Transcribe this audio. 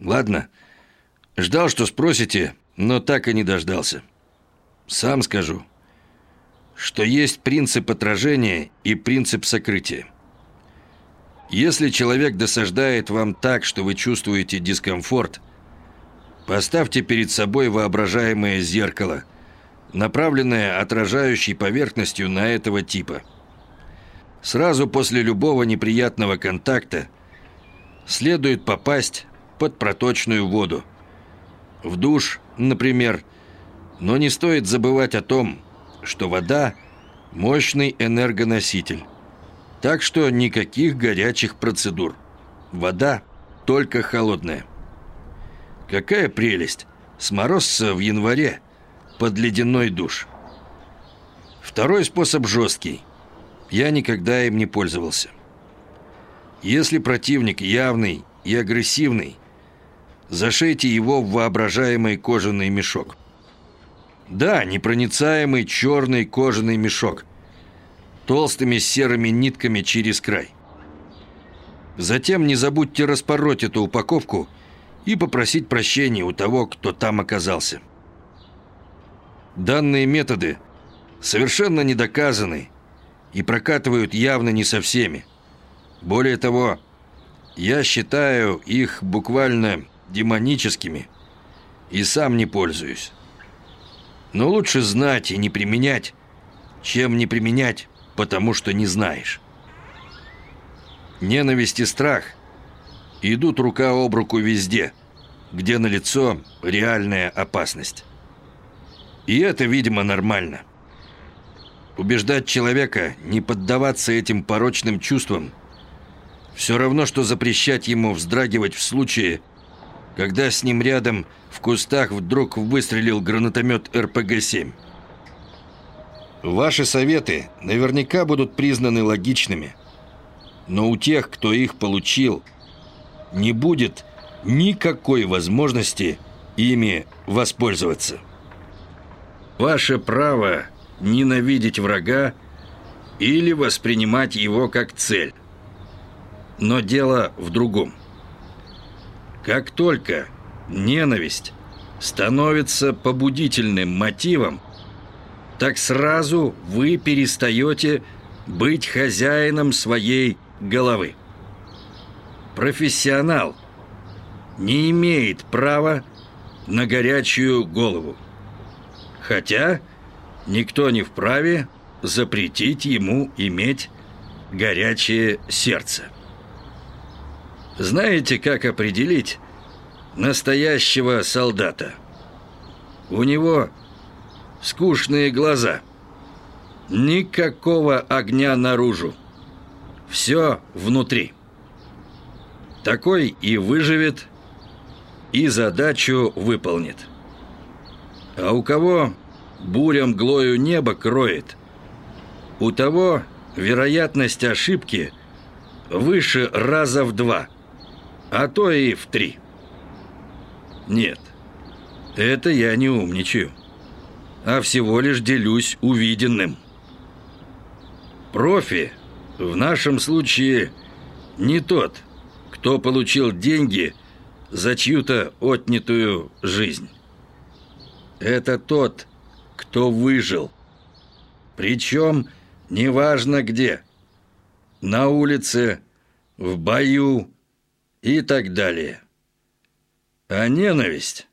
Ладно, ждал, что спросите, но так и не дождался. Сам скажу, что есть принцип отражения и принцип сокрытия. Если человек досаждает вам так, что вы чувствуете дискомфорт, поставьте перед собой воображаемое зеркало, направленное отражающей поверхностью на этого типа. Сразу после любого неприятного контакта следует попасть под проточную воду. В душ, например, но не стоит забывать о том, что вода – мощный энергоноситель. Так что никаких горячих процедур. Вода только холодная. Какая прелесть! Сморозца в январе под ледяной душ. Второй способ жесткий. Я никогда им не пользовался. Если противник явный и агрессивный, зашейте его в воображаемый кожаный мешок. Да, непроницаемый черный кожаный мешок – толстыми серыми нитками через край. Затем не забудьте распороть эту упаковку и попросить прощения у того, кто там оказался. Данные методы совершенно не доказаны и прокатывают явно не со всеми. Более того, я считаю их буквально демоническими и сам не пользуюсь. Но лучше знать и не применять, чем не применять потому что не знаешь. Ненависть и страх идут рука об руку везде, где налицо реальная опасность. И это, видимо, нормально. Убеждать человека не поддаваться этим порочным чувствам все равно, что запрещать ему вздрагивать в случае, когда с ним рядом в кустах вдруг выстрелил гранатомет РПГ-7. Ваши советы наверняка будут признаны логичными, но у тех, кто их получил, не будет никакой возможности ими воспользоваться. Ваше право ненавидеть врага или воспринимать его как цель. Но дело в другом. Как только ненависть становится побудительным мотивом, так сразу вы перестаете быть хозяином своей головы. Профессионал не имеет права на горячую голову. Хотя никто не вправе запретить ему иметь горячее сердце. Знаете, как определить настоящего солдата? У него скучные глаза. Никакого огня наружу. Все внутри. Такой и выживет, и задачу выполнит. А у кого бурям глою небо кроет, у того вероятность ошибки выше раза в два, а то и в три. Нет, это я не умничаю а всего лишь делюсь увиденным. Профи в нашем случае не тот, кто получил деньги за чью-то отнятую жизнь. Это тот, кто выжил. Причем неважно где. На улице, в бою и так далее. А ненависть